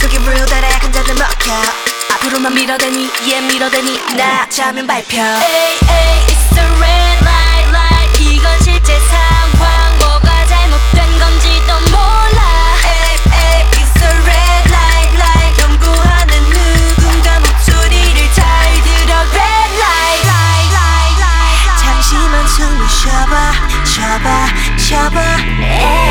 속이 real 달아 약한 자들 먹혀. 앞으로만 밀어대니 얘 yeah, 밀어대니 나 자면 발표 에이 에이 it's a red light light. 이건 실제 상황. 뭐가 잘못된 건지도 몰라. 쉬어봐, 잠시만 숨을 쉬어봐 쉬어봐 쉬어봐. 에이.